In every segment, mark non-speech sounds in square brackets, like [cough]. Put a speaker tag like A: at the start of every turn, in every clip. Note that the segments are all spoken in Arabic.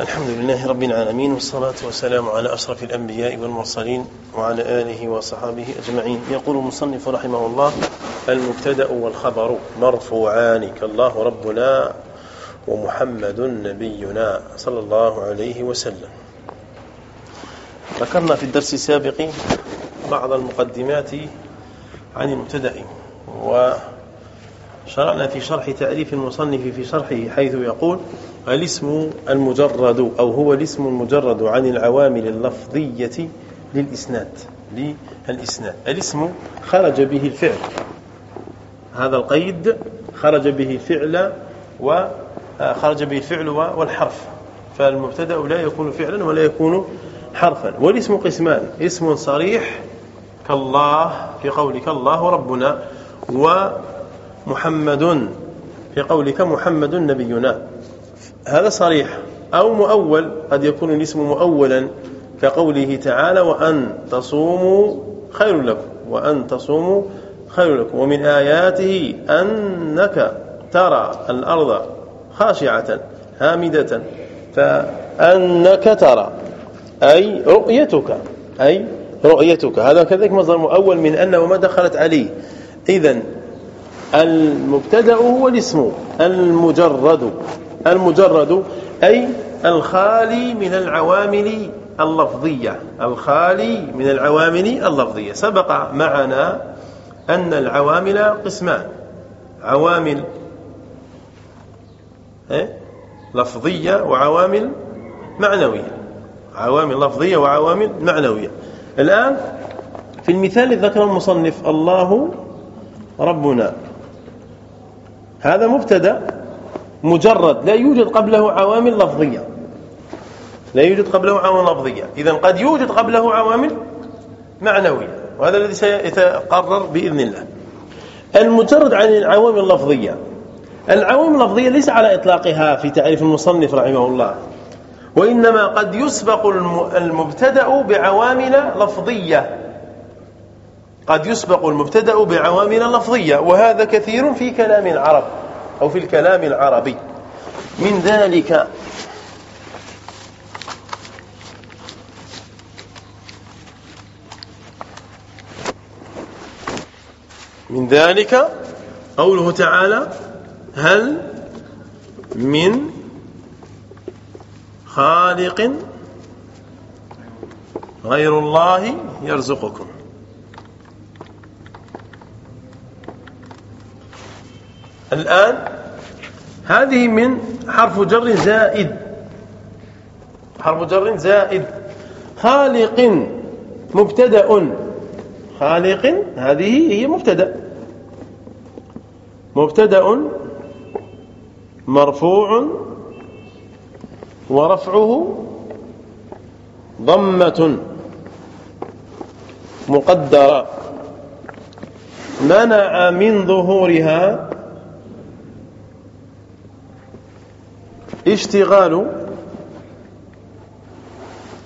A: الحمد لله رب العالمين والصلاة والسلام على أشرف الأنبياء والمرسلين وعلى آله وصحابه أجمعين. يقول المصنف رحمه الله المبتدأ والخبر مرفوعان كالله ربنا ومحمد نبينا صلى الله عليه وسلم. ذكرنا في الدرس السابق بعض المقدمات عن المبتدأ و شرعنا في شرح تعريف المصنف في شرحه حيث يقول الاسم المجرد أو هو الاسم المجرد عن العوامل اللفظية للإسناد للإسناد. الاسم خرج به الفعل. هذا القيد خرج به الفعل وخرج به الفعل والحرف. فالمبتدأ لا يكون فعلا ولا يكون حرفا. والاسم قسمان. اسم صريح كالله في قولك الله ربنا و محمد في قولك محمد نبينا. هذا صريح. أو مؤول قد يكون الاسم مؤولا كقوله تعالى وأن تصوموا خير لكم وأن تصوموا خير لكم ومن آياته أنك ترى الأرض خاشعة هامدة فأنك ترى أي رؤيتك أي رؤيتك. هذا كذلك مصدر مؤول من أن وما دخلت عليه. إذن المبتدأ هو الاسم المجرد. المجرد أي الخالي من العوامل اللفظية. الخالي من العوامل اللفظية. سبق معنا أن العوامل قسمان. عوامل إيه؟ لفظية وعوامل معنوية. عوامل لفظية وعوامل معنوية. الآن في المثال ذكر المصنف الله ربنا. هذا مبتدا مجرد لا يوجد قبله عوامل لفظية. لا يوجد قبله عوامل لفظية. إذا قد يوجد قبله عوامل معنوية وهذا الذي سيتقرر بإذن الله. المجرد عن العوامل اللفظية. العوامل اللفظية ليس على إطلاقها في تعريف المصنف رحمه الله وإنما قد يسبق المبتدأ بعوامل لفظية. قد يسبق المبتدأ بعوامل لفظية وهذا كثير في كلام العرب أو في الكلام العربي. من ذلك من ذلك قوله تعالى هل من خالق غير الله يرزقكم؟ الآن هذه من حرف جر زائد. حرف جر زائد. خالق مبتدأ. خالق هذه هي مبتدأ. مبتدأ مرفوع ورفعه ضمة مقدرة. منع من ظهورها اشتغال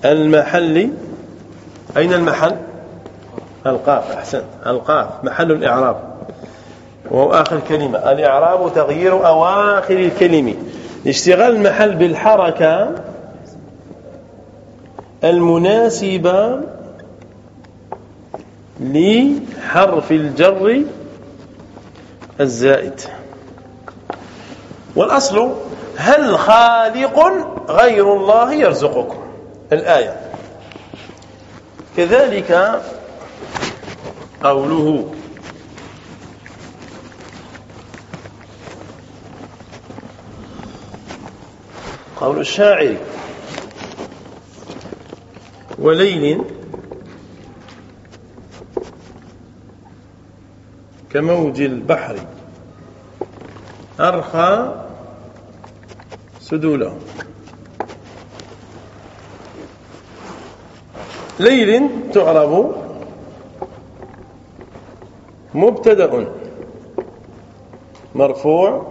A: المحل أين المحل؟ القاف أحسن القاف محل الإعراب. وهو آخر كلمة. الإعراب تغيير أواخر الكلمة. اشتغال المحل بالحركة المناسبة لحرف الجر الزائد. والأصل هل خالق غير الله يرزقكم؟ الآية. كذلك قوله قول الشاعر وليل كموج البحر أرخى سدوله. ليل تعرب مبتدأ مرفوع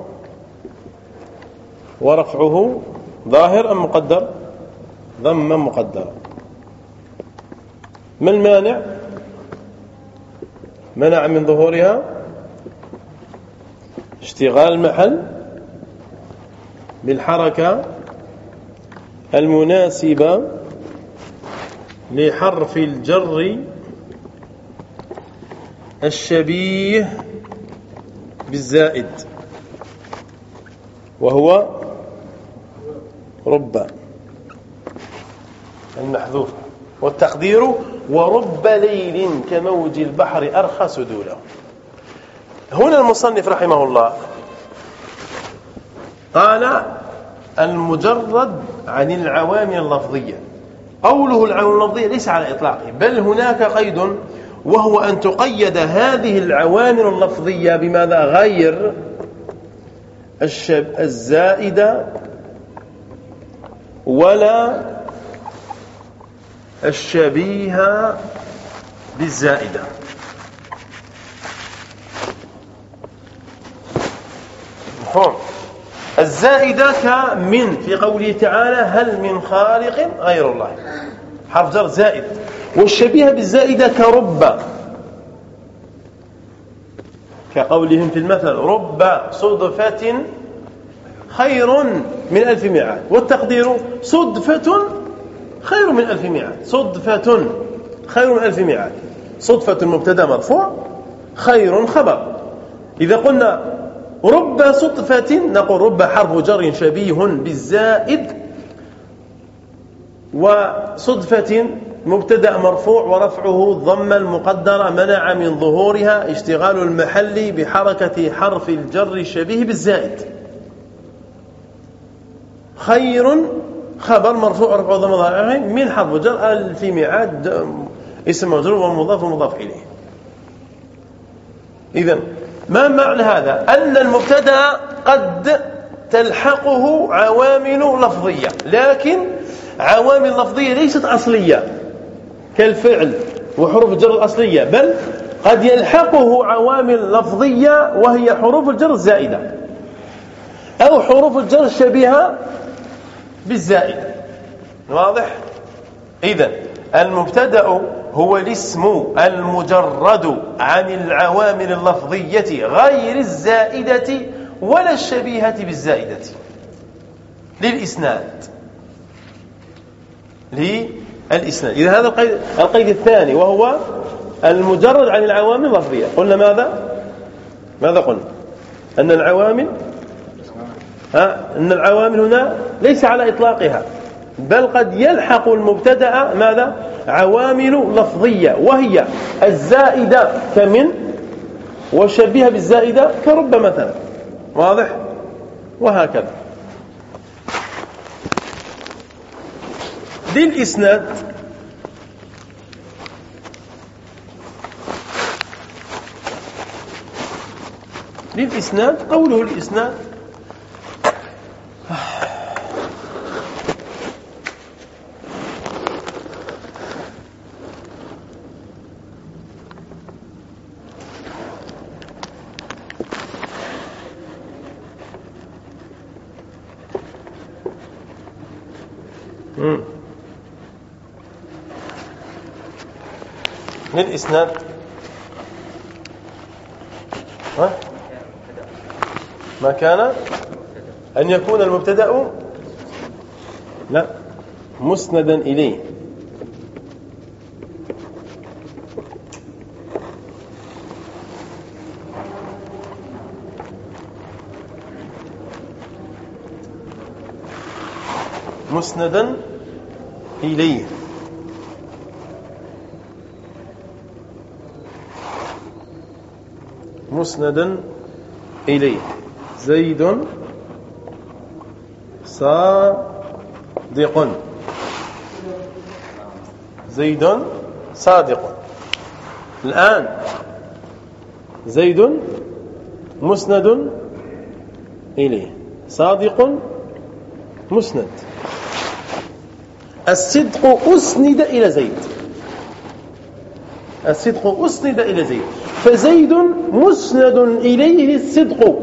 A: ورفعه ظاهر أم مقدر؟ ضم مقدر. ما المانع؟ منع من ظهورها؟ اشتغال المحل بالحركة المناسبة لحرف الجر الشبيه بالزائد وهو رب. المحذوف. والتقدير ورب ليل كموج البحر أرخى سدوله. هنا المصنف رحمه الله قال المجرد عن العوامل اللفظية. قوله العوامل اللفظية ليس على إطلاقه بل هناك قيد وهو أن تقيد هذه العوامل اللفظية بماذا؟ غير الزائدة ولا الشبيه بالزائدة. مفهوم؟ الزائدة كمن في قوله تعالى هل من خالق غير الله. حرف جر زائد. والشبيه بالزائدة كرب. كقولهم في المثل رب صدفة خير من ألف ميعاد والتقدير صدفة خير من ألف ميعاد صدفة خير من ألف ميعاد صدفة مبتدا مرفوع خير خبر. إذا قلنا رب صدفة نقول رب حرف جر شبيه بالزائد. وصدفة مبتدأ مرفوع ورفعه الضمه المقدرة منع من ظهورها اشتغال المحل بحركة حرف الجر الشبيه بالزائد. خير خبر مرفوع رفع ضمه من حرف جر في ميعاد اسم مجرور ومضاف ومضاف إليه. اذا ما معنى هذا؟ أن المبتدأ قد تلحقه عوامل لفظية لكن عوامل لفظية ليست أصلية كالفعل وحروف الجر الأصلية بل قد يلحقه عوامل لفظية وهي حروف الجر الزائدة أو حروف الجر الشبيهة بالزائدة واضح؟ إذا المبتدأ هو الاسم المجرد عن العوامل اللفظية غير الزائدة ولا الشبيهة بالزائدة. للإسناد. الإسناد إذا هذا القيد, القيد الثاني وهو المجرد عن العوامل اللفظية. قلنا ماذا؟ ماذا قلنا؟ أن العوامل ها؟ أن العوامل هنا ليس على إطلاقها. بل قد يلحق المبتدأ ماذا؟ عوامل لفظية وهي الزائدة كمن؟ والشبيهة بالزائدة كرب مثلا. واضح؟ وهكذا. للإسناد للإسناد قوله الإسناد للإسناد. ها؟ ما كان أن يكون المبتدأ لا مسندا إليه. مسندا إليه. مسندا إليه. زيد صادق. زيد صادق. الآن زيد مسند إليه. صادق مسند. الصدق أسند إلى زيد. الصدق أسند إلى زيد. فزيد مسند إليه الصدق.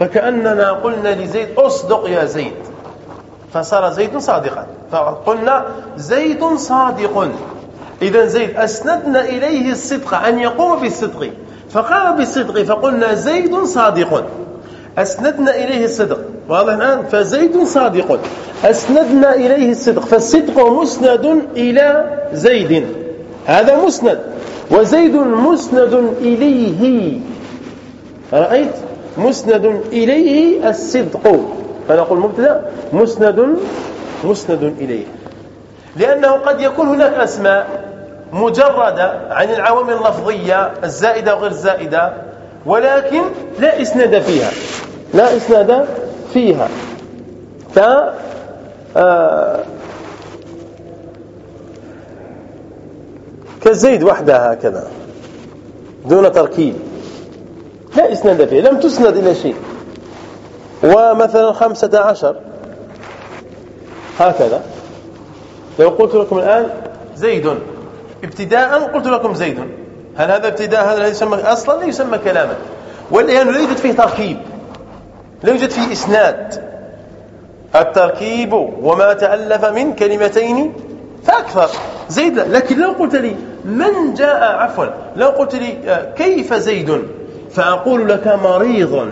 A: فكأننا قلنا لزيد أصدق يا زيد. فصار زيد صادقا. فقلنا زيد صادق. إذا زيد أسندنا إليه الصدق أن يقوم بالصدق. فقام بالصدق فقلنا زيد صادق. أسندنا إليه الصدق. واضح الآن؟ فزيد صادق. أسندنا إليه الصدق. فالصدق مسند إلى زيد. هذا مسند. وزيد مسند إليه. رأيت؟ مسند إليه الصدق. فنقول مبتدا. مسند مسند إليه. لأنه قد يكون هناك أسماء مجردة عن العوامل اللفظية الزائدة وغير الزائدة ولكن لا إسناد فيها. لا إسناد فيها. ف كالزيد وحدها هكذا دون تركيب. لا إسناد فيها لم تسند إلى شيء. ومثلا خمسة عشر هكذا. لو قلت لكم الآن زيد ابتداء قلت لكم زيد. هل هذا ابتداء؟ هذا يسمى أصلا لا يسمى كلاما. والآن لا يوجد فيه تركيب لا يوجد فيه إسناد. التركيب وما تألف من كلمتين فأكثر. زيد لكن لو قلت لي من جاء عفوا لو قلت لي آه، كيف زيد؟ فأقول لك مريض.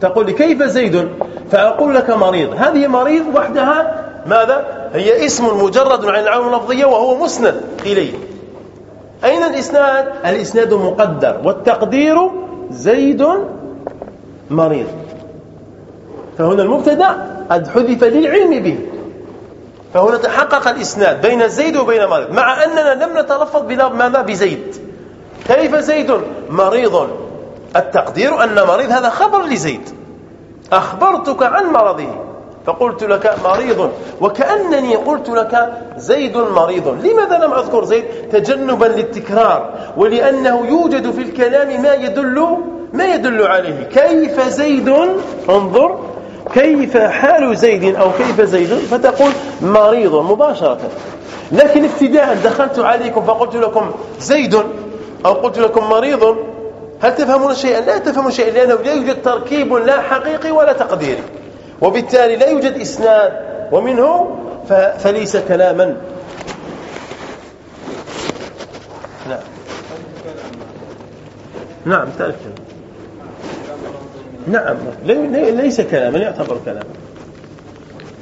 A: تقول لي كيف زيد؟ فأقول لك مريض. هذه مريض وحدها ماذا؟ هي اسم مجرد عن العلوم اللفظية وهو مسند إليه أين الإسناد؟ الإسناد مقدر. والتقدير زيد مريض. فهنا المبتدا قد حذف للعلم به. فهنا تحقق الإسناد بين زيد وبين مريض مع أننا لم نتلفظ ماذا بزيد. كيف زيد؟ مريض. التقدير أن مريض هذا خبر لزيد. أخبرتك عن مرضه. فقلت لك مريض. وكأنني قلت لك زيد مريض. لماذا لم أذكر زيد؟ تجنبا للتكرار. ولأنه يوجد في الكلام ما يدل ما يدل عليه. كيف زيد؟ انظر. كيف حال زيد أو كيف زيد؟ فتقول مريض مباشرة. لكن ابتداء دخلت عليكم فقلت لكم زيد أو قلت لكم مريض هل تفهمون شيئا؟ لا تفهمون شيئا لأنه لا يوجد تركيب لا حقيقي ولا تقديري. وبالتالي لا يوجد إسناد ومنه فليس كلاما. نعم. نعم تأكد نعم. ليس كلاما يعتبر كلاما.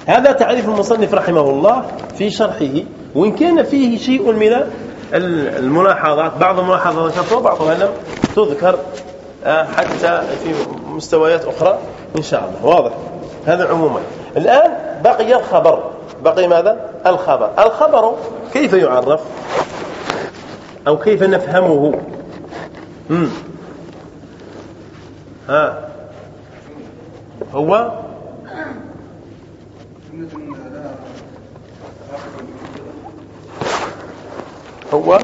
A: هذا تعريف المصنف رحمه الله في شرحه وإن كان فيه شيء من الملاحظات بعض الملاحظات ذكرتها وبعضها لم تذكر آه، حتى في مستويات أخرى إن شاء الله. واضح. هذا عموما. الآن بقي الخبر. بقي ماذا؟ الخبر. الخبر كيف يعرف؟ أو كيف نفهمه؟ مم. ها. هو هو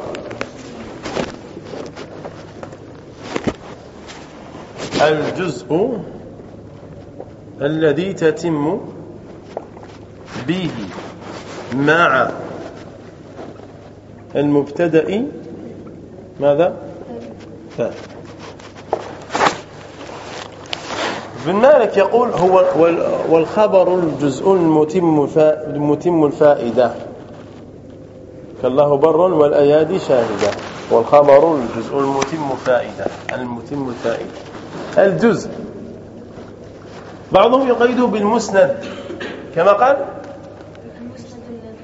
A: الجزء الذي تتم به مع المبتدأ ماذا؟ فاء ابن مالك يقول هو والخبر الجزء المتم المتم الفائدة. كالله بر والأيادي شاهدة. والخبر الجزء المتم فائدة. المتم الفائدة. الجزء. بعضهم يقيده بالمسند. كما قال؟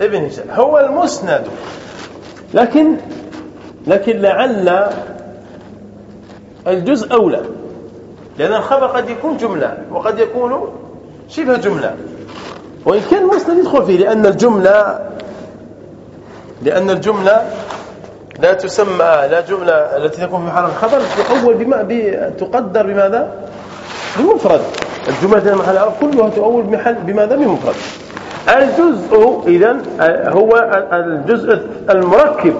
A: ابن هشام. هو المسند. لكن لكن لعل الجزء أولى. لأن الخبر قد يكون جملة وقد يكون شبه جملة. وإن كان المسند يدخل فيه؟ لأن الجملة لأن الجملة لا تسمى لا جملة التي تكون في محل الخبر تؤول بما تقدر بماذا؟ بمفرد. الجملة محل كلها تؤول بمحل بماذا؟ بمفرد. الجزء إذا هو الجزء المركب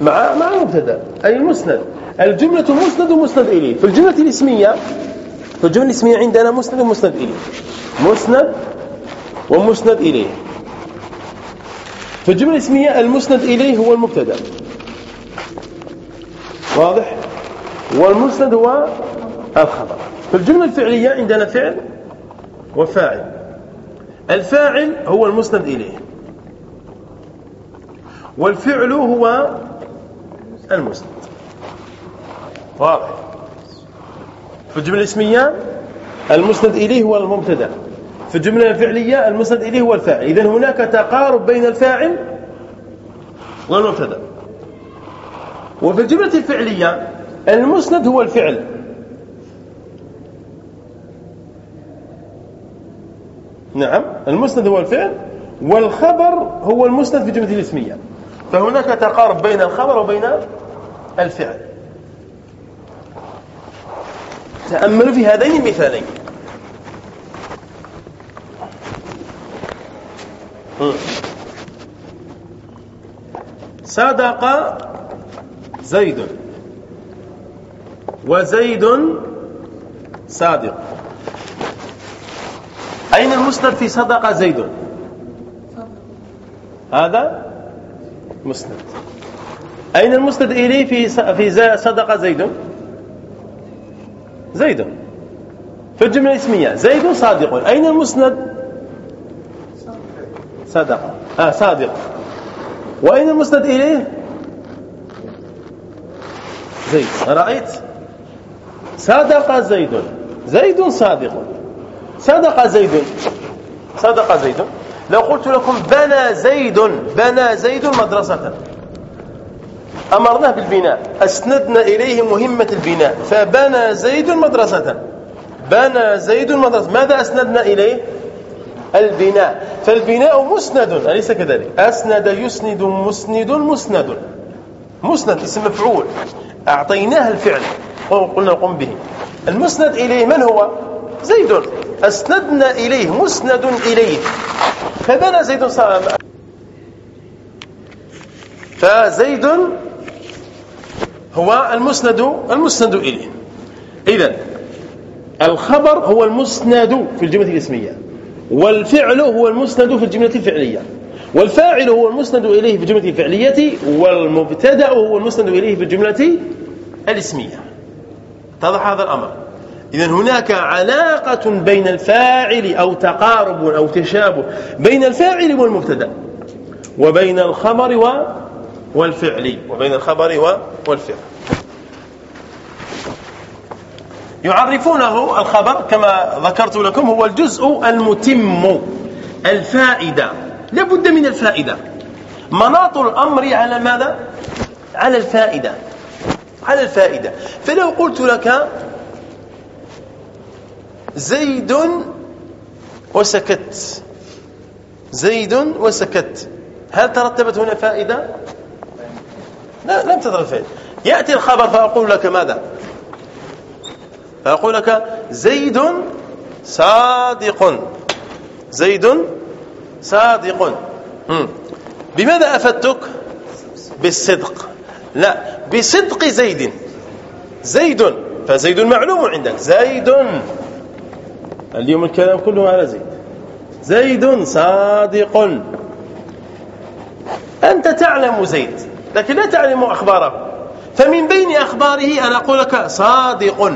A: مع مع المبتدأ أي المسند. الجملة مسند ومسند إليه. في الجملة الاسمية في الجملة الاسمية عندنا مسند ومسند إليه. مسند ومسند إليه. في الجملة الاسمية المسند إليه هو المبتدأ. واضح؟ والمسند هو الخبر. في الجملة الفعلية عندنا فعل وفاعل. الفاعل هو المسند إليه. والفعل هو المسند. واضح. في الجملة الاسمية المسند إليه هو المبتدأ. في الجملة الفعلية المسند إليه هو الفاعل. إذن هناك تقارب بين الفاعل والمبتدأ. وفي الجملة الفعلية المسند هو الفعل. نعم المسند هو الفعل والخبر هو المسند في الجملة الاسمية. فهناك تقارب بين الخبر وبين الفعل. تأملوا في هذين المثالين. صدق زيد. وزيد صادق. أين المسند في صدق زيد؟ هذا مسند. أين المسند إليه في في صدق زيد؟ زيد. في الجملة الاسمية زيد صادق. أين المسند؟ صدق آه صادق. وأين المسند إليه؟ زيد. رأيت؟ صدق زيد. زيد صادق. صدق زيد. صدق زيد. لو قلت لكم بنى زيد بنى زيد مدرسة. أمرناه بالبناء. أسندنا إليه مهمة البناء. فبنى زيد مدرسة. بنى زيد مدرسة. ماذا أسندنا إليه؟ البناء. فالبناء مسند. أليس كذلك؟ أسند يسند مسند مسند. مسند اسم مفعول. أعطيناه الفعل. قلنا قم به. المسند إليه من هو؟ زيد. أسندنا إليه. مسند إليه. فبنى زيد فزيد هو المسند المسند إليه. إذا الخبر هو المسند في الجملة الإسمية. والفعل هو المسند في الجملة الفعلية. والفاعل هو المسند إليه في الجملة الفعلية والمبتدأ هو المسند إليه في الجملة الإسمية. اتضح هذا الأمر؟ إذا هناك علاقة بين الفاعل أو تقارب أو تشابه بين الفاعل والمبتدأ وبين الخبر والفعل وبين الخبر والفعل. يعرفونه الخبر كما ذكرت لكم هو الجزء المتم الفائدة. لابد من الفائدة. مناط الأمر على ماذا؟ على الفائدة. على الفائدة. فلو قلت لك زيد وسكت. زيد وسكت. هل ترتبت هنا فائدة؟ لا لم تترتب فائدة يأتي الخبر فأقول لك ماذا؟ فأقول لك زيد صادق. زيد صادق. بماذا أفدتك؟ بالصدق. لا بصدق زيد. زيد فزيد معلوم عندك. زيد. اليوم الكلام كله على زيد. زيد صادق. أنت تعلم زيد. لكن لا تعلم أخباره. فمن بين أخباره أنا أقول لك صادق.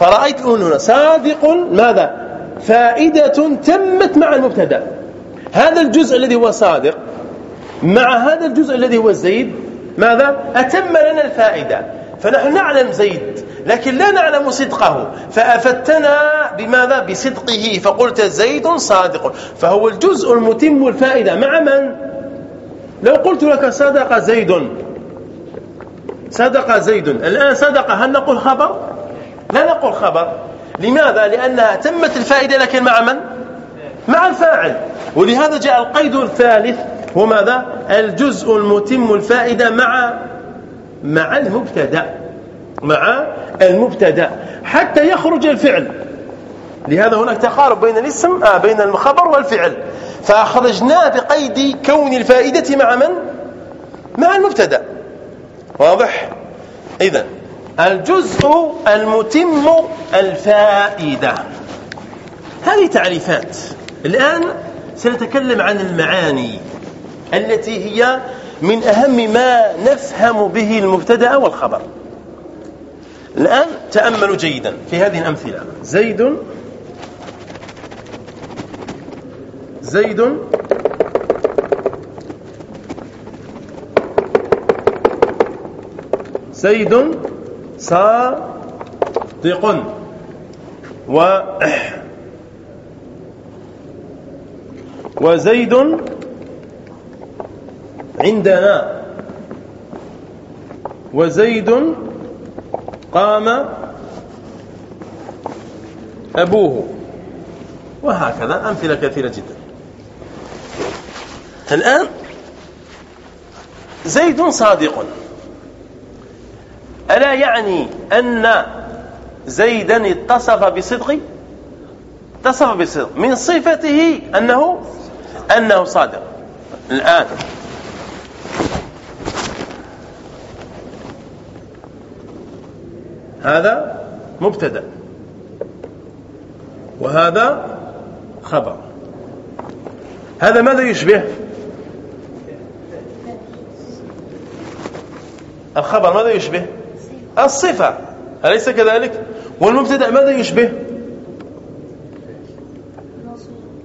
A: فرأيت هنا صادق ماذا؟ فائدة تمت مع المبتدأ. هذا الجزء الذي هو صادق مع هذا الجزء الذي هو زيد ماذا؟ أتم لنا الفائدة. فنحن نعلم زيد لكن لا نعلم صدقه. فأفتنا بماذا؟ بصدقه. فقلت زيد صادق. فهو الجزء المتم الفائدة مع من؟ لو قلت لك صدق زيد. صدق زيد. الآن صدق هل نقول خبر؟ لا نقول خبر. لماذا؟ لأنها تمت الفائدة لكن مع من؟ مع الفاعل. ولهذا جاء القيد الثالث. هو ماذا؟ الجزء المتم الفائدة مع مع المبتدأ. مع المبتدأ. حتى يخرج الفعل. لهذا هناك تقارب بين الاسم آه بين الخبر والفعل. فأخرجناه بقيد كون الفائدة مع من؟ مع المبتدأ. واضح؟ إذا الجزء المتم الفائدة. هذه تعريفات. الآن سنتكلم عن المعاني التي هي من أهم ما نفهم به المبتدأ والخبر. الآن تأملوا جيدا في هذه الأمثلة. زيد زيد زيد صادق و وزيد عندنا وزيد قام أبوه. وهكذا أمثلة كثيرة جدا. الآن زيد صادق. ألا يعني أن زيدا اتصف بصدق؟ اتصف بصدق. من صفته أنه أنه صادق. الآن هذا مبتدا. وهذا خبر. هذا ماذا يشبه؟ الخبر ماذا يشبه؟ الصفة. أليس كذلك؟ والمبتدأ ماذا يشبه؟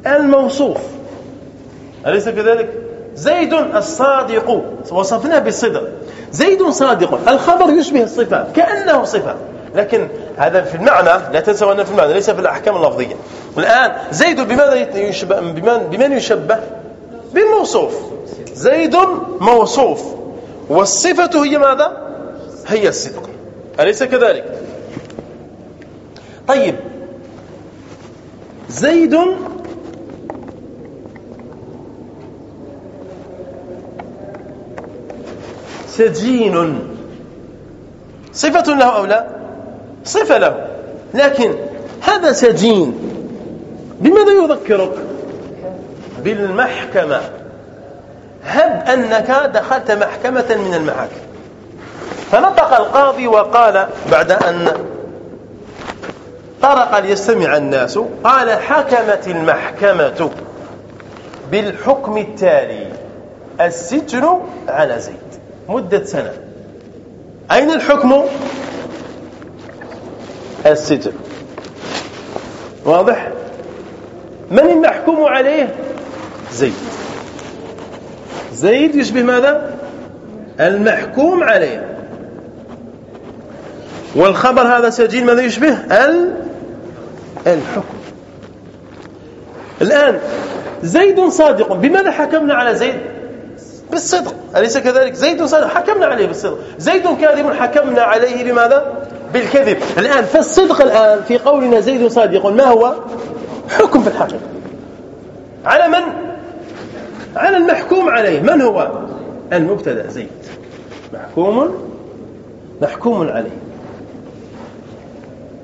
A: الموصوف. أليس كذلك؟ زيد الصادق. وصفناه بالصدق. زيد صادق. الخبر يشبه الصفة كأنه صفة. لكن هذا في المعنى لا تنسوا أنه في المعنى ليس في الأحكام اللفظية. الآن زيد بماذا يشبه؟ بمن, بمن يشبه؟ بالموصوف زيد موصوف. والصفة هي ماذا؟ هي الصدق أليس كذلك؟ طيب. زيد سجين. صفة له أو لا؟ صفة له. لكن هذا سجين. بماذا يذكرك؟ بالمحكمة. هب أنك دخلت محكمة من المحاكم. فنطق القاضي وقال بعد أن طرق ليستمع الناس قال حكمت المحكمة بالحكم التالي السجن على زيد. مدة سنة. أين الحكم؟ السجن واضح؟ من المحكوم عليه؟ زيد. زيد يشبه ماذا؟ المحكوم عليه. والخبر هذا سجين ماذا يشبه؟ الحكم. الآن زيد صادق. بماذا حكمنا على زيد؟ بالصدق. أليس كذلك؟ زيد صادق. حكمنا عليه بالصدق. زيد كاذب حكمنا عليه بماذا؟ بالكذب. الآن فالصدق الآن في قولنا زيد صادق ما هو؟ حكم في الحقيقة. على من؟ على المحكوم عليه. من هو؟ المبتدأ زيد. محكوم محكوم عليه.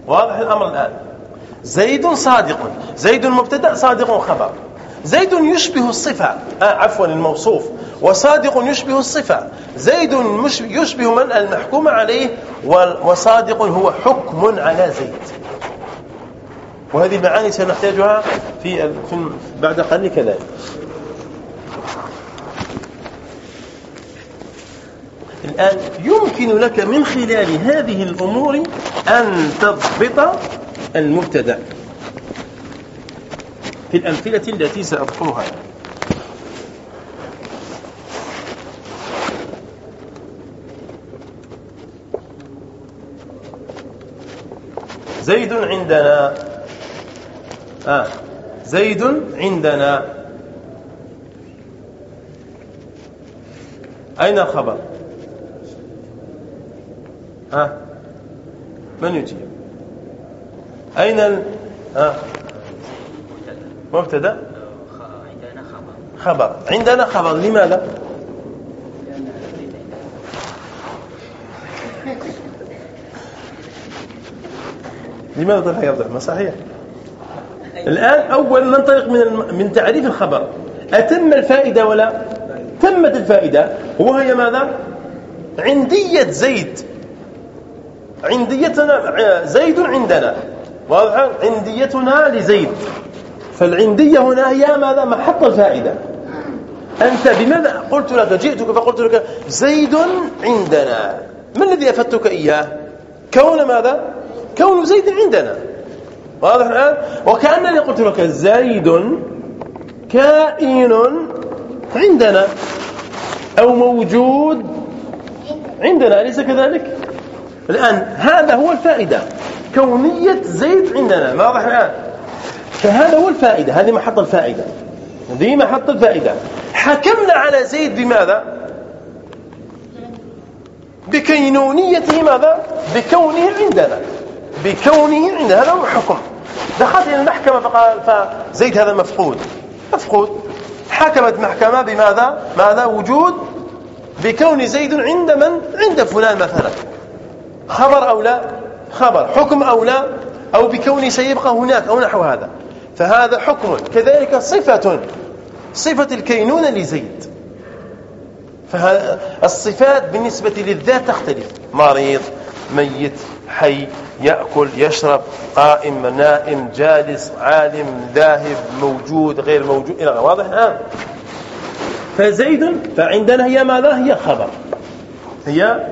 A: واضح الأمر الآن. زيد صادق. زيد مبتدا صادق خبر. زيد يشبه الصفة. آه عفوا الموصوف. وصادق يشبه الصفة. زيد يشبه من المحكوم عليه وصادق هو حكم على زيد. وهذه المعاني سنحتاجها في بعد قليل كذلك الآن يمكن لك من خلال هذه الأمور أن تضبط المبتدأ. في الأمثلة التي سأذكرها. زيد عندنا. آه زيد عندنا. أين الخبر؟ ها؟ من يجيب؟ أين ال... ها؟ مبتدأ؟ عندنا خبر. خبر عندنا خبر. لماذا؟ لماذا تغير ما صحيح. الآن أول ننطلق من من تعريف الخبر. أتم الفائدة ولا؟ تمت الفائدة. وهي ماذا؟ عندية زيد. عنديتنا زيد عندنا. واضح؟ عنديتنا لزيد. فالعندية هنا هي ماذا؟ محط الفائدة. أنت بماذا؟ قلت لك جئتك فقلت لك زيد عندنا. ما الذي أفدتك إياه؟ كون ماذا؟ كون زيد عندنا. واضح الآن؟ وكأنني قلت لك زيد كائن عندنا أو موجود عندنا. أليس كذلك؟ الآن هذا هو الفائدة. بكونية زيد عندنا. واضح الآن؟ فهذا هو الفائدة. هذه محط الفائدة. هذه محط الفائدة. حكمنا على زيد بماذا؟ بكينونيته ماذا؟ بكونه عندنا. بكونه عندنا. هذا هو الحكم. دخلت إلى المحكمة فقال فزيد هذا مفقود. مفقود. حكمت محكمة بماذا؟ ماذا؟ وجود بكون زيد عند من؟ عند فلان مثلا. خبر أو لا؟ خبر. حكم أو لا؟ أو بكون سيبقى هناك أو نحو هذا. فهذا حكم. كذلك صفة. صفة الكينونة لزيد. فالصفات بالنسبة للذات تختلف. مريض ميت حي يأكل يشرب قائم نائم جالس عالم ذاهب موجود غير موجود إلى واضح؟ الآن فزيد فعندنا هي ماذا؟ هي الخبر هي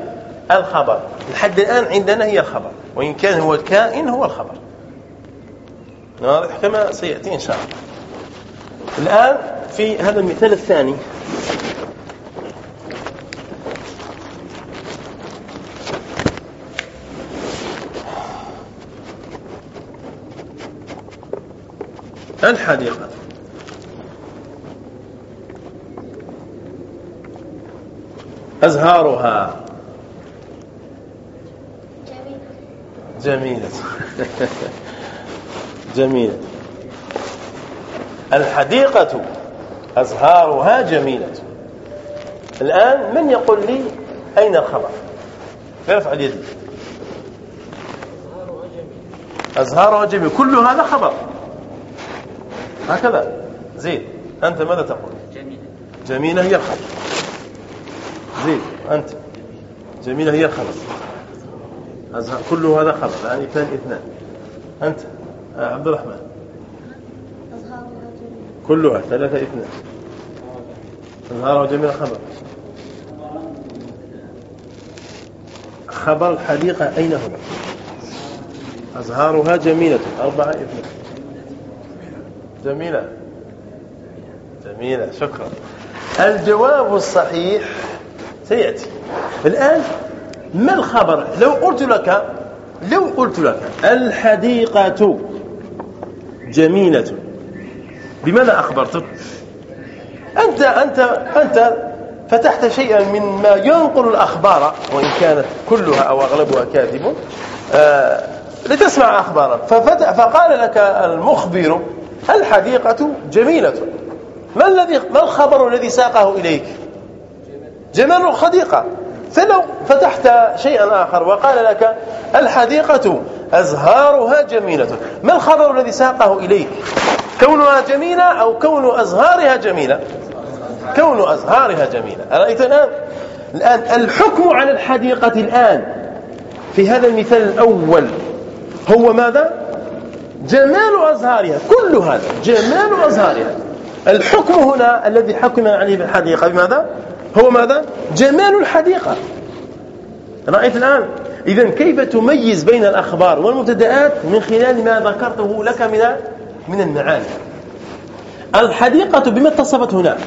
A: الخبر. لحد الآن عندنا هي الخبر. وإن كان هو الكائن هو الخبر. واضح كما سيأتي إن شاء الله. الآن في هذا المثال الثاني. الحديقة. أزهارها. جميلة. جميلة. الحديقة أزهارها جميلة. الآن من يقول لي أين الخبر؟ يرفع اليد. أزهارها جميلة. كل هذا خبر. هكذا. زيد أنت ماذا تقول؟ جميلة. جميلة هي الخبر. زيد أنت. جميلة هي الخبر. كل هذا خبر يعني اثنان اثنان. أنت عبد الرحمن. كلها ثلاثة اثنان. أزهارها جميلة خبر خبر الحديقة أين هو؟ أزهارها جميلة أربعة اثنان. جميلة. جميلة شكرا. الجواب الصحيح سيأتي. الآن ما الخبر؟ لو قلت لك لو قلت لك الحديقة جميلة. بماذا أخبرتك أنت أنت أنت فتحت شيئا مما ينقل الأخبار وإن كانت كلها أو أغلبها كاذب آه لتسمع أخبارا. فقال لك المخبر الحديقة جميلة. ما الذي ما الخبر الذي ساقه إليك؟ جمال الحديقة فلو فتحت شيئا آخر وقال لك الحديقة أزهارها جميلة. ما الخبر الذي ساقه إليك؟ كونها جميلة أو كون أزهارها جميلة؟ كون أزهارها جميلة. أرأيت الآن؟ الآن الحكم على الحديقة الآن في هذا المثال الأول هو ماذا؟ جمال أزهارها. كل هذا جمال أزهارها. الحكم هنا الذي حكم عليه بالحديقة بماذا؟ هو ماذا؟ جمال الحديقة. رأيت الآن. إذا كيف تميز بين الأخبار والمبتدآت من خلال ما ذكرته لك من من المعاني؟ الحديقة بما اتصفت هنا؟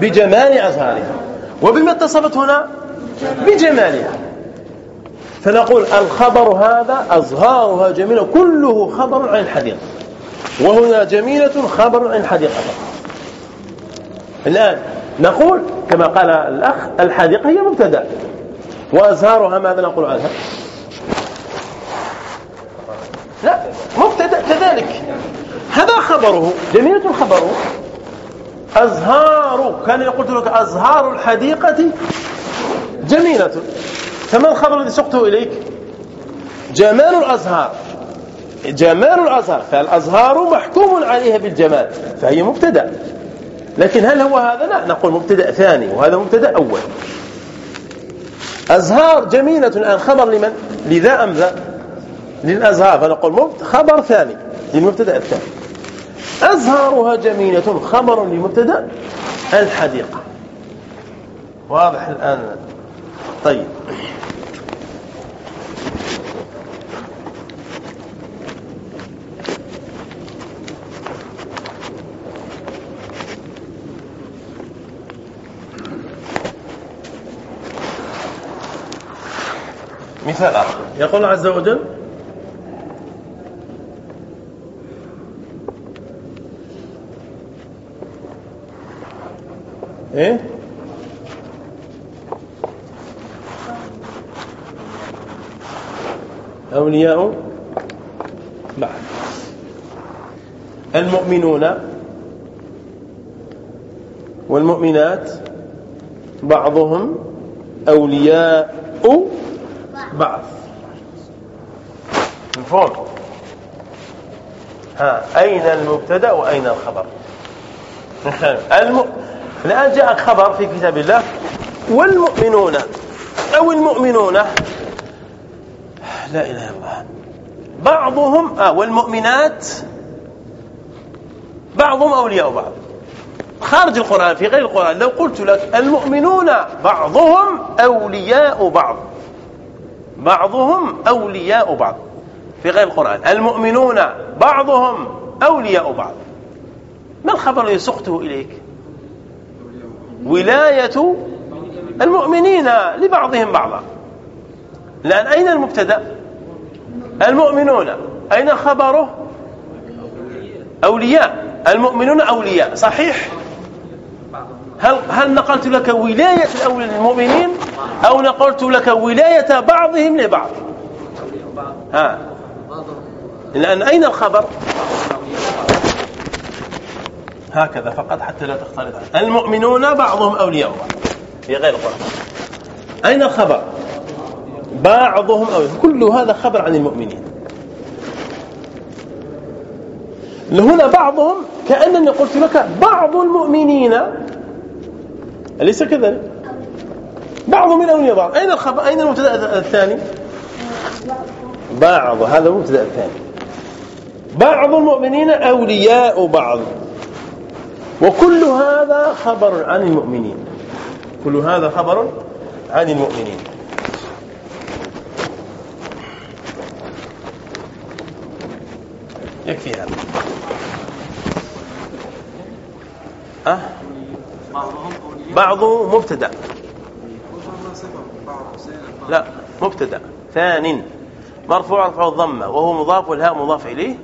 A: بجمال أزهارها. وبما اتصفت هنا؟ بجمالها. فنقول الخبر هذا أزهارها جميلة كله خبر عن الحديقة. وهنا جميلة خبر عن الحديقة. الآن نقول كما قال الأخ الحديقة هي مبتدأ. وأزهارها ماذا نقول عنها؟ لا مبتدأ كذلك. هذا خبره جميلة خبره. أزهار كان قلت لك أزهار الحديقة جميلة. فما الخبر الذي سقته إليك؟ جمال الأزهار. جمال الأزهار. فالأزهار محكوم عليها بالجمال فهي مبتدأ. لكن هل هو هذا؟ لا نقول مبتدأ ثاني وهذا مبتدأ أول. أزهار جميلة الآن خبر لمن؟ لذا أم ذا؟ للأزهار فنقول خبر ثاني للمبتدأ الثاني. أزهارها جميلة خبر لمبتدأ الحديقة. واضح الآن؟ طيب. مثال آخر. يقول عز وجل إيه؟ أولياء بعد. المؤمنون والمؤمنات بعضهم أولياء بعض. مفهوم ها أين المبتدأ وأين الخبر؟ الم... الآن جاء خبر في كتاب الله. والمؤمنون أو المؤمنون. لا إله إلا الله. بعضهم آه والمؤمنات. بعضهم أولياء بعض. خارج القرآن في غير القرآن. لو قلت لك المؤمنون بعضهم أولياء بعض. بعضهم أولياء بعض. في غير القرآن. المؤمنون بعضهم أولياء بعض. ما الخبر الذي سقته إليك؟ ولاية المؤمنين لبعضهم بعضا. الآن أين المبتدأ؟ المؤمنون. أين خبره؟ أولياء. المؤمنون أولياء. صحيح؟ هل, هل نقلت لك ولاية المؤمنين أو نقلت لك ولاية بعضهم لبعض؟ ها. الآن أين الخبر؟ هكذا فقط حتى لا تختلط المؤمنون بعضهم أولياء بعض. في غير القرآن. أين الخبر؟ بعضهم أولياء. كل هذا خبر عن المؤمنين. هنا بعضهم كأنني قلت لك بعض المؤمنين أليس كذلك؟ بعض من أولياء بعض. أين الخبر أين المبتدأ الثاني؟ بعض هذا المبتدأ الثاني. بعض المؤمنين أولياء بعض. وكل هذا خبر عن المؤمنين. كل هذا خبر عن المؤمنين. يكفي هذا. أه؟ بعضه مبتدأ. لا مبتدأ. ثان مرفوع رفع الضمه وهو مضاف والهاء مضاف إليه.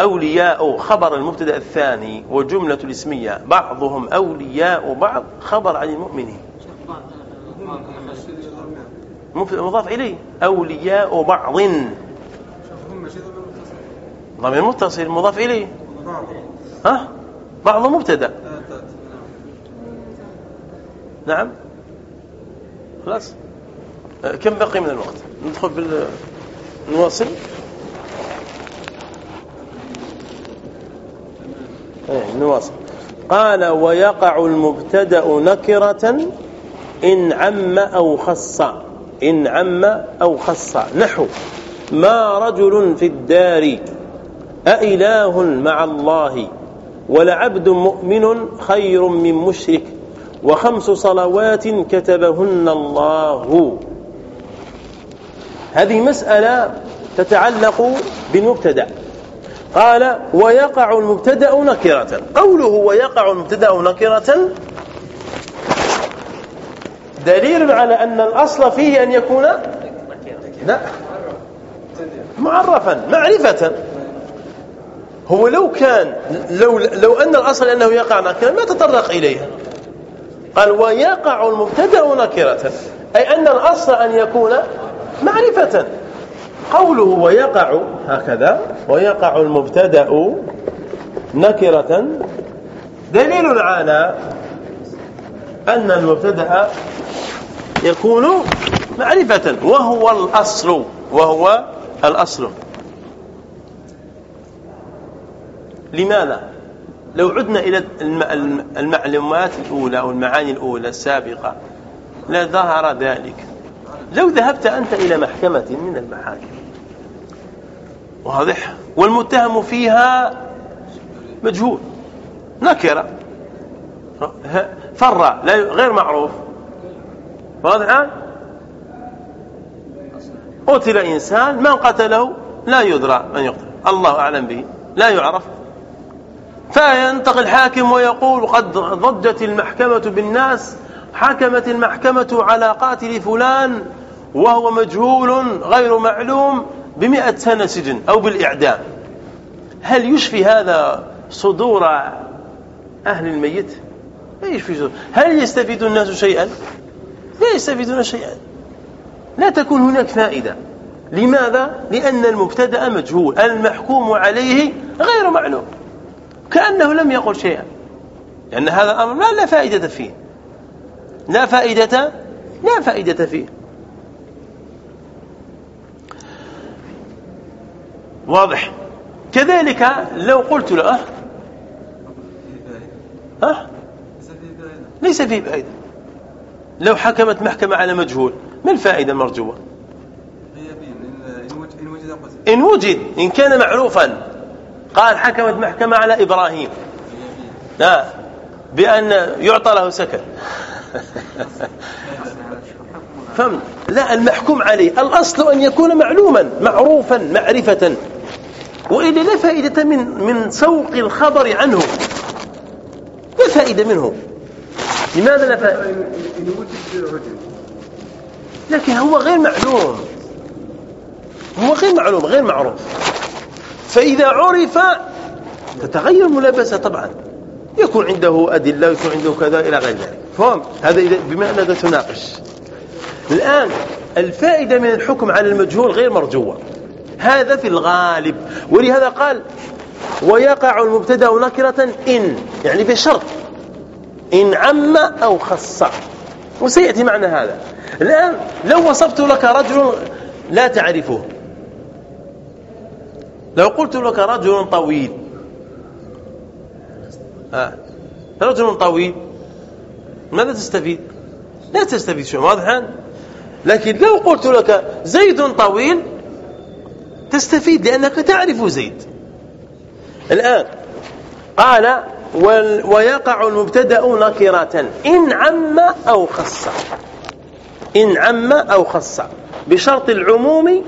A: أولياء خبر المبتدأ الثاني وجملة الاسمية. بعضهم أولياء بعض خبر عن المؤمنين. مضاف إليه. أولياء بعض. ضمير متصل مضاف إليه. ها؟ بعض مبتدأ. نعم. خلاص. آه، كم بقي من الوقت؟ ندخل بال نواصل. إيه نواصل. قال ويقع المبتدأ نكرة إن عم أو خص. إن عم أو خص. نحو ما رجل في الدار أإله مع الله ولعبد مؤمن خير من مشرك. وخمس صلوات كتبهن الله. هذه مسألة تتعلق بالمبتدأ. قال ويقع المبتدأ نكرة. قوله ويقع المبتدأ نكرة دليل على أن الأصل فيه أن يكون لا معرفا معرفة. هو لو كان لو لو أن الأصل أنه يقع نكرة ما تطرق إليها. قال ويقع المبتدأ نكرة. أي أن الأصل أن يكون معرفة. قوله ويقع هكذا ويقع المبتدأ نكرة. دليل على أن المبتدأ يكون معرفة. وهو الأصل وهو الأصل. لماذا؟ لو عدنا إلى المعلومات الأولى أو المعاني الأولى السابقة لظهر ذلك. لو ذهبت أنت إلى محكمة من المحاكم. واضح؟ والمتهم فيها مجهول. نكرة. فر غير معروف. واضح؟ قتل إنسان من قتله لا يدرى من يقتل. الله أعلم به. لا يعرف. فينتقل الحاكم ويقول قد ضجت المحكمة بالناس حكمت المحكمة على قاتل فلان وهو مجهول غير معلوم بمئة سنة سجن أو بالإعدام. هل يشفي هذا صدور أهل الميت؟ لا يشفي صدور. هل يستفيد الناس شيئا؟ لا يستفيدون شيئا. لا تكون هناك فائدة. لماذا؟ لأن المبتدأ مجهول المحكوم عليه غير معلوم. كأنه لم يقل شيئا. لأن هذا الأمر لا, لا فائدة فيه. لا فائدة لا فائدة فيه. واضح. كذلك لو قلت له ها ليس فيه فائدة. لو حكمت محكمة على مجهول ما الفائدة المرجوة؟ إن وجد إن كان معروفا. قال حكمت محكمة على إبراهيم. لا بأن يعطى له سكن. [laughs] فهم لا المحكوم عليه. الأصل أن يكون معلوما معروفا معرفة. وإلا لا فائدة من من سوق الخبر عنه. لا فائدة منه. لماذا لا فائدة؟ لكن هو غير معلوم. هو غير معلوم غير معروف. فإذا عرف تتغير الملابسة طبعا. يكون عنده أدلة ويكون عنده كذا إلى غير ذلك. فهم؟ هذا بما أنك تناقش. الآن الفائدة من الحكم على المجهول غير مرجوة. هذا في الغالب. ولهذا قال ويقع المبتدأ نكرة إن يعني بشرط. إن عم أو خص. وسيأتي معنى هذا. الآن لو وصفت لك رجل لا تعرفه لو قلت لك رجل طويل آه. رجل طويل ماذا تستفيد؟ لا تستفيد شيء واضحا لكن لو قلت لك زيد طويل تستفيد لأنك تعرف زيد. الآن قال ويقع المبتدأ نكرة إن عم أو خص إن عم أو خص بشرط العموم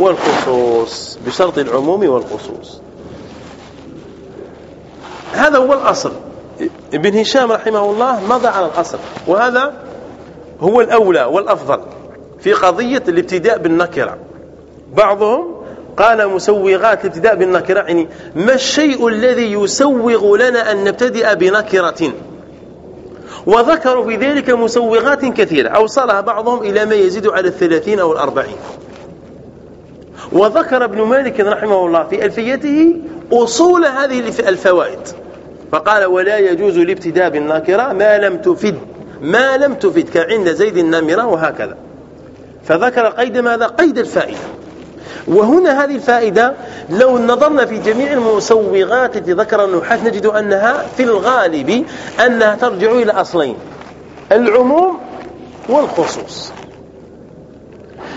A: والخصوص بشرط العموم والخصوص. هذا هو الأصل. ابن هشام رحمه الله مضى على الأصل وهذا هو الأولى والأفضل في قضية الابتداء بالنكرة. بعضهم قال مسوغات الابتداء بالنكرة يعني ما الشيء الذي يسوغ لنا أن نبتدئ بنكرة؟ وذكروا في ذلك مسوغات كثيرة. أوصلها بعضهم إلى ما يزيد على الثلاثين أو الأربعين. وذكر ابن مالك رحمه الله في ألفيته أصول هذه الفوائد. فقال ولا يجوز الابتداء بالناكرة ما لم تفد ما لم تفد كعند زيد النمرة وهكذا. فذكر قيد ماذا؟ قيد الفائدة. وهنا هذه الفائدة لو نظرنا في جميع المسوغات التي ذكر النحاة نجد أنها في الغالب أنها ترجع إلى أصلين العموم والخصوص.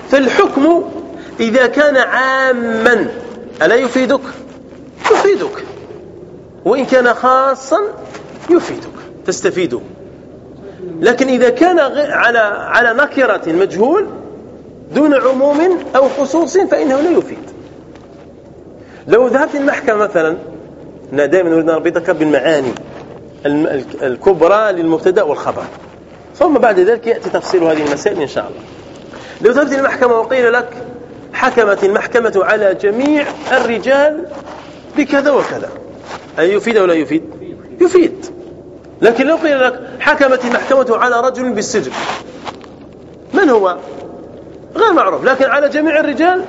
A: فالحكم إذا كان عاما ألا يفيدك؟ يفيدك. وإن كان خاصا يفيدك. تستفيد. لكن إذا كان على على نكرة مجهول دون عموم أو خصوص فإنه لا يفيد. لو ذهبت المحكمة مثلا دائما نريد أن نربطك بالمعاني الكبرى للمبتدأ والخبر. ثم بعد ذلك يأتي تفصيل هذه المسائل إن شاء الله. لو ذهبت المحكمة وقيل لك حكمت المحكمة على جميع الرجال بكذا وكذا. أي يفيد أو لا يفيد؟ يفيد. لكن لو قيل لك حكمت المحكمة على رجل بالسجن من هو؟ غير معروف. لكن على جميع الرجال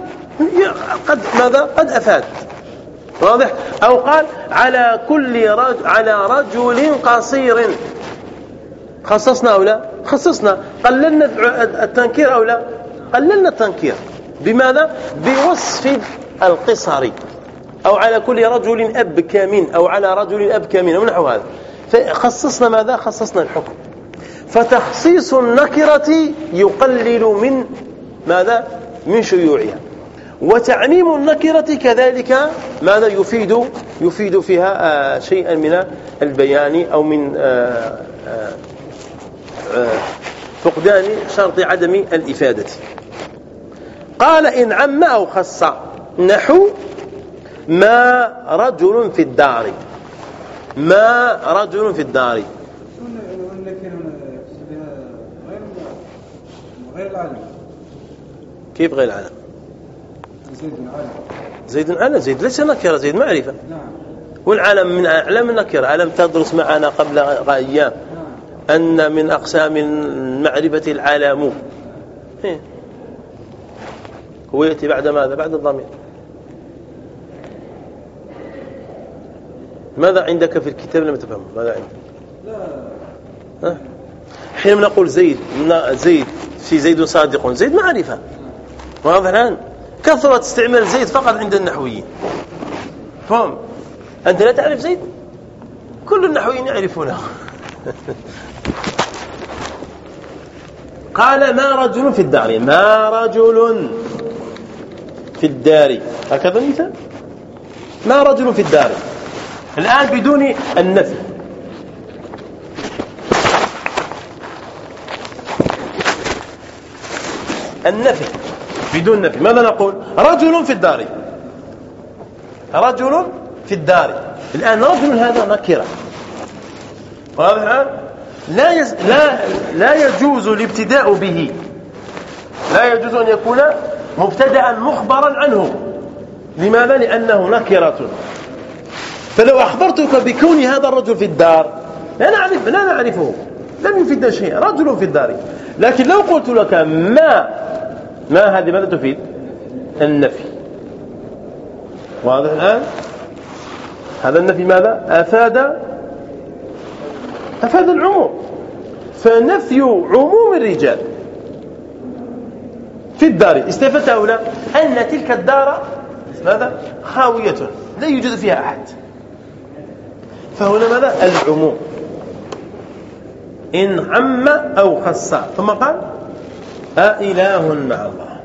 A: قد ماذا؟ قد أفاد. واضح؟ أو قال على كل رجل على رجل قصير. خصصنا أو لا؟ خصصنا. قللنا التنكير أو لا؟ قللنا التنكير. بماذا؟ بوصف القصر أو على كل رجل أبكى من أو على رجل أبكى من أو نحو هذا. فخصصنا ماذا؟ خصصنا الحكم. فتخصيص النكرة يقلل من ماذا؟ من شيوعها. وتعميم النكرة كذلك ماذا؟ يفيد يفيد فيها آه شيئا من البيان أو من آه, آه، فقدان شرط عدم الإفادة. قال إن عم أو خص. نحو ما رجل في الدار. ما رجل في الدار.
B: غير العالم؟
A: كيف غير العلم زيد علم زيد علم زيد ليس نكرة. زيد معرفة. نعم. والعلم من أعلم النكرة. ألم تدرس معنا قبل أيام نعم. أن من أقسام المعرفة العلم؟ إيه؟ هو يأتي بعد ماذا؟ بعد الضمير. ماذا عندك في الكتاب لم تفهم ماذا عندك؟ لا. حينما نقول زيد زيد في زيد صادق زيد معرفة. واضح الآن؟ كثرة استعمال زيد فقط عند النحويين. فهم؟ أنت لا تعرف زيد؟ كل النحويين يعرفونه. [laughs] قال ما رجل في الدار ما رجل في الدار. هكذا المثال ما رجل في الدار؟ الآن بدون النفي. النفي. بدون نفي. ماذا نقول؟ رجل في الدار. رجل في الدار. الآن رجل هذا نكرة. واضح؟ الآن لا, يز... لا لا يجوز الابتداء به. لا يجوز أن يكون مبتدأ مخبرا عنه لماذا؟ لأنه نكرة. فلو أخبرتك بكون هذا الرجل في الدار لا نعرف لا نعرفه. لم يفيدنا شيء رجل في الدار. لكن لو قلت لك ما ما هذه؟ ماذا تفيد؟ النفي. واضح الآن؟ هذا النفي ماذا؟ أفاد أفاد العموم. فنفي عموم الرجال. في الدار استفدت هنا أن تلك الدار ماذا؟ خاوية لا يوجد فيها أحد. فهنا ماذا؟ العموم. إن عم أو خص. ثم قال أإله مع الله.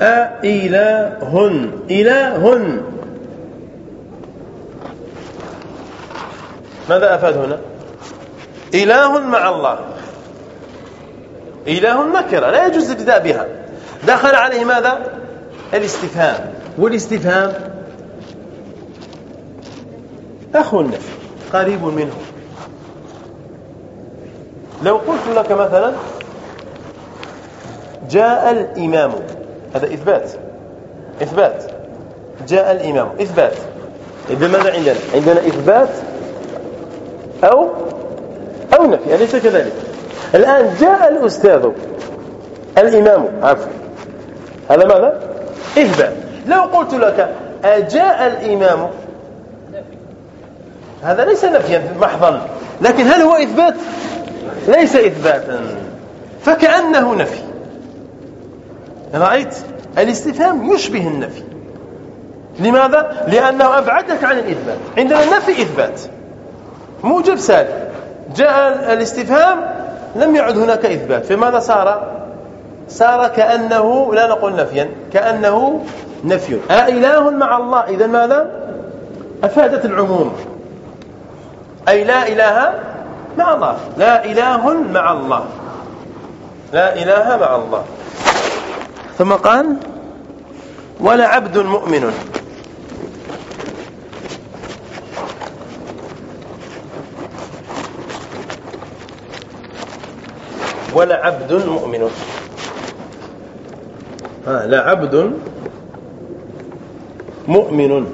A: أإله إله. ماذا أفاد هنا؟ إله مع الله. إله نكرة لا يجوز الابتداء بها. دخل عليه ماذا؟ الاستفهام. والاستفهام؟ أخو النفي قريب منه. لو قلت لك مثلا جاء الإمام. هذا إثبات. إثبات. جاء الإمام. إثبات. إذا ماذا عندنا؟ عندنا إثبات أو أو نفي أليس كذلك؟ الآن جاء الأستاذ الإمام عفوا. هذا ماذا؟ إثبات لو قلت لك أجاء الإمام هذا ليس نفيا محضا لكن هل هو إثبات؟ ليس إثباتا فكأنه نفي. رأيت؟ الاستفهام يشبه النفي. لماذا؟ لأنه أبعدك عن الإثبات. عندنا النفي إثبات. موجب سالب جاء الاستفهام لم يعد هناك إثبات. فماذا صار؟ صار كأنه لا نقول نفيا كأنه نفي. أإله مع الله. إذا ماذا؟ أفادت العموم. أي لا إله مع الله. لا إله مع الله. لا إله مع الله. ثم قال ولا عبد مؤمن. ولا عبد مؤمن. ها لا عبد مؤمن.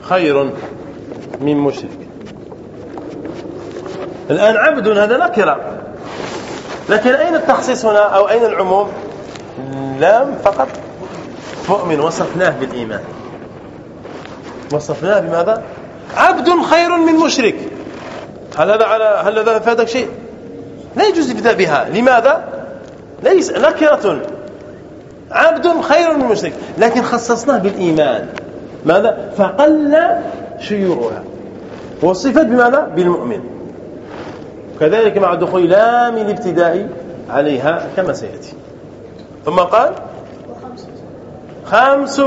A: خير من مشرك. الآن عبد هذا نكره لكن أين التخصيص هنا؟ أو أين العموم؟ لام فقط. مؤمن وصفناه بالإيمان. وصفناه بماذا؟ عبد خير من مشرك. هل هذا على هل هذا فادك شيء؟ لا يجوز الابتداء بها. لماذا؟ ليس نكره عبد خير من مشرك لكن خصصناه بالإيمان. ماذا؟ فقل شيوعها. وصفت بماذا؟ بالمؤمن. كذلك مع دخول لام الابتداء عليها كما سيأتي. ثم قال خمس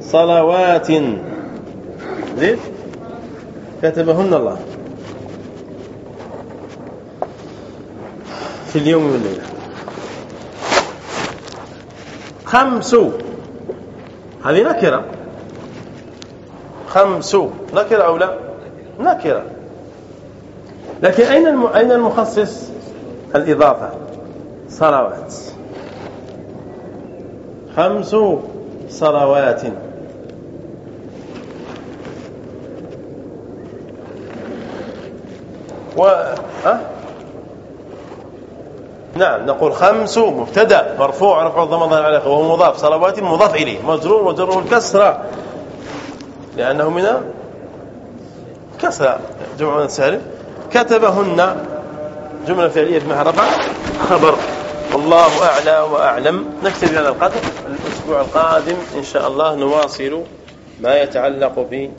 A: صلوات. زيد كتبهن الله. في اليوم والليلة. خمس. هذه نكرة. خمس. نكرة أو لا؟ نكرة. لكن أين أين المخصص؟ الإضافة. صلوات. خمس صلوات. أه؟ نعم نقول خمس مبتدا مرفوع رفع الضمان عليه وهو مضاف. صلوات مضاف إليه. مجرور وجره الكسره لأنه من كسرة. جمع سالم. كتبهن. جملة فعلية بمعنى رفع خبر. والله أعلى وأعلم. نكتب هذا القدر. الأسبوع القادم إن شاء الله نواصل ما يتعلق ب